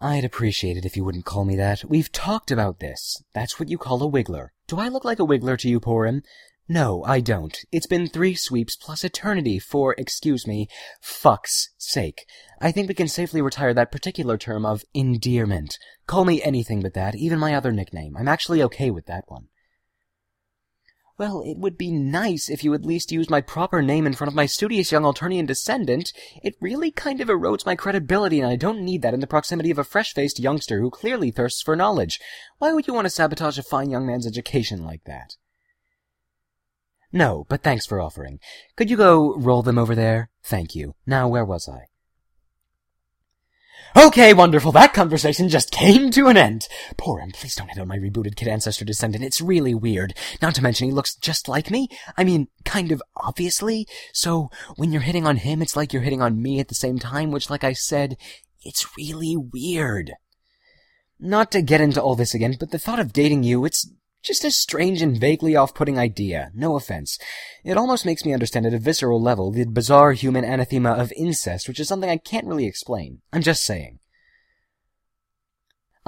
I'd appreciate it if you wouldn't call me that. We've talked about this. That's what you call a wiggler. Do I look like a wiggler to you, Porrim? No, I don't. It's been three sweeps plus eternity for, excuse me, fuck's sake. I think we can safely retire that particular term of endearment. Call me anything but that, even my other nickname. I'm actually okay with that one. Well, it would be nice if you at least used my proper name in front of my studious young Alternian descendant. It really kind of erodes my credibility, and I don't need that in the proximity of a fresh-faced youngster who clearly thirsts for knowledge. Why would you want to sabotage a fine young man's education like that? No, but thanks for offering. Could you go roll them over there? Thank you. Now, where was I? Okay, wonderful. That conversation just came to an end. Porrim. please don't hit on my rebooted kid ancestor descendant. It's really weird. Not to mention he looks just like me. I mean, kind of obviously. So when you're hitting on him, it's like you're hitting on me at the same time, which, like I said, it's really weird. Not to get into all this again, but the thought of dating you, it's just a strange and vaguely off-putting idea. No offense. It almost makes me understand at a visceral level the bizarre human anathema of incest, which is something I can't really explain. I'm just saying.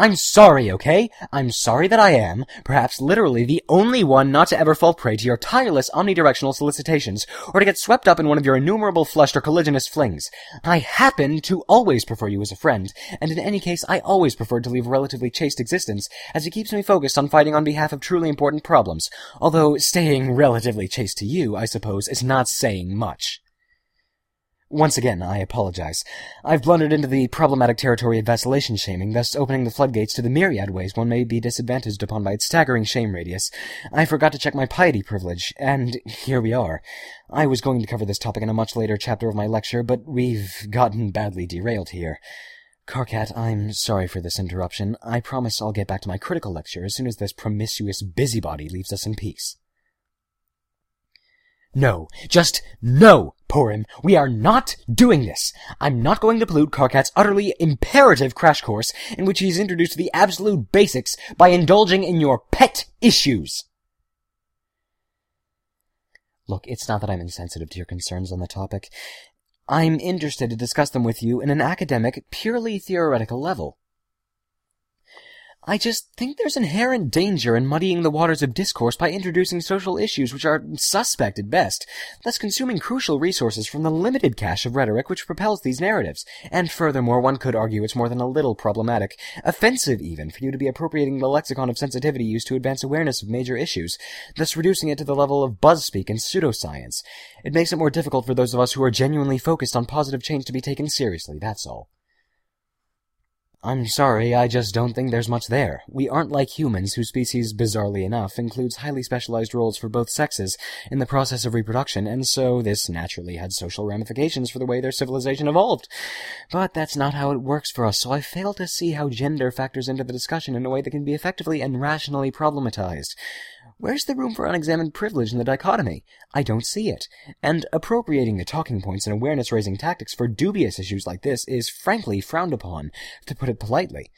I'm sorry, okay? I'm sorry that I am, perhaps literally the only one not to ever fall prey to your tireless omnidirectional solicitations, or to get swept up in one of your innumerable flushed or caliginous flings. I happen to always prefer you as a friend, and in any case I always preferred to leave a relatively chaste existence, as it keeps me focused on fighting on behalf of truly important problems, although staying relatively chaste to you, I suppose, is not saying much. Once again, I apologize. I've blundered into the problematic territory of vacillation shaming, thus opening the floodgates to the myriad ways one may be disadvantaged upon by its staggering shame radius. I forgot to check my piety privilege, and here we are. I was going to cover this topic in a much later chapter of my lecture, but we've gotten badly derailed here. Karkat, I'm sorry for this interruption. I promise I'll get back to my critical lecture as soon as this promiscuous busybody leaves us in peace. No, just no, Porrim. We are not doing this. I'm not going to pollute Karkat's utterly imperative crash course in which he's introduced the absolute basics by indulging in your pet issues. Look, it's not that I'm insensitive to your concerns on the topic. I'm interested to discuss them with you in an academic, purely theoretical level. I just think there's inherent danger in muddying the waters of discourse by introducing social issues which are suspect at best, thus consuming crucial resources from the limited cache of rhetoric which propels these narratives. And furthermore, one could argue it's more than a little problematic, offensive even, for you to be appropriating the lexicon of sensitivity used to advance awareness of major issues, thus reducing it to the level of buzzspeak and pseudoscience. It makes it more difficult for those of us who are genuinely focused on positive change to be taken seriously, that's all. I'm sorry, I just don't think there's much there. We aren't like humans, whose species, bizarrely enough, includes highly specialized roles for both sexes in the process of reproduction, and so this naturally had social ramifications for the way their civilization evolved. But that's not how it works for us, so I fail to see how gender factors into the discussion in a way that can be effectively and rationally problematized. Where's the room for unexamined privilege in the dichotomy? I don't see it. And appropriating the talking points and awareness raising tactics for dubious issues like this is frankly frowned upon, to put it politely.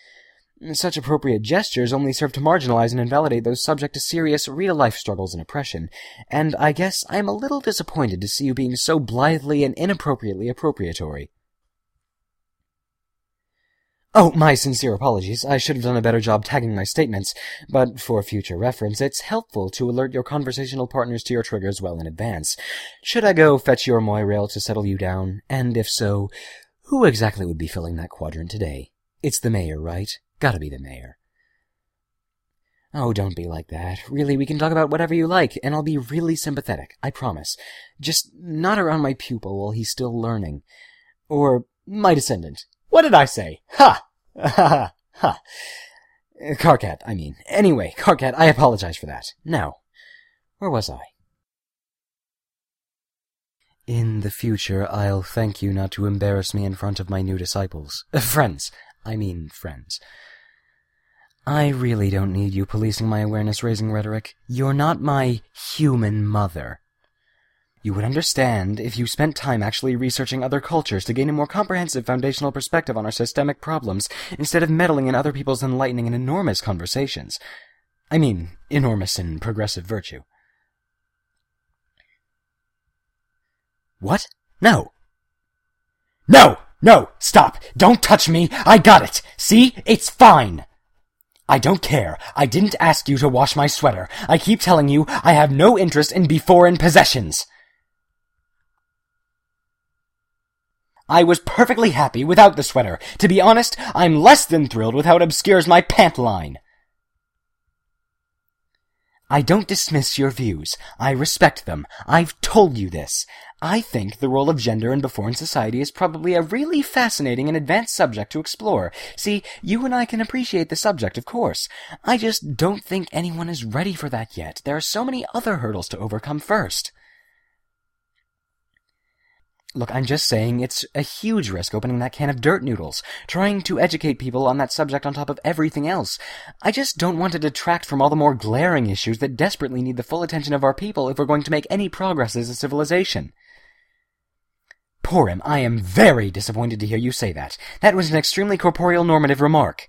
Such appropriate gestures only serve to marginalize and invalidate those subject to serious, real-life struggles and oppression, and I guess I am a little disappointed to see you being so blithely and inappropriately appropriatory. Oh, my sincere apologies. I should have done a better job tagging my statements, but for future reference, it's helpful to alert your conversational partners to your triggers well in advance. Should I go fetch your moirail to settle you down? And if so, who exactly would be filling that quadrant today? It's the mayor, right? Gotta be the mayor. Oh, don't be like that. Really, we can talk about whatever you like, and I'll be really sympathetic, I promise. Just not around my pupil while he's still learning. Or my descendant. What did I say? Ha! Ha! Ha! Karkat, I mean. Anyway, Karkat, I apologize for that. Now, where was I? In the future, I'll thank you not to embarrass me in front of my new disciples. Friends. I mean friends. I really don't need you policing my awareness-raising rhetoric. You're not my human mother. You would understand if you spent time actually researching other cultures to gain a more comprehensive foundational perspective on our systemic problems instead of meddling in other people's enlightening and enormous conversations. I mean, enormous in progressive virtue. What? No! No! No, stop! Don't touch me! I got it! See? It's fine! I don't care. I didn't ask you to wash my sweater. I keep telling you I have no interest in foreign possessions. I was perfectly happy without the sweater. To be honest, I'm less than thrilled with how it obscures my pant line. I don't dismiss your views. I respect them. I've told you this. I think the role of gender in Beforan society is probably a really fascinating and advanced subject to explore. See, you and I can appreciate the subject, of course. I just don't think anyone is ready for that yet. There are so many other hurdles to overcome first. Look, I'm just saying it's a huge risk opening that can of dirt noodles, trying to educate people on that subject on top of everything else. I just don't want to detract from all the more glaring issues that desperately need the full attention of our people if we're going to make any progress as a civilization. Porrim, I am very disappointed to hear you say that. That was an extremely corporeal normative remark.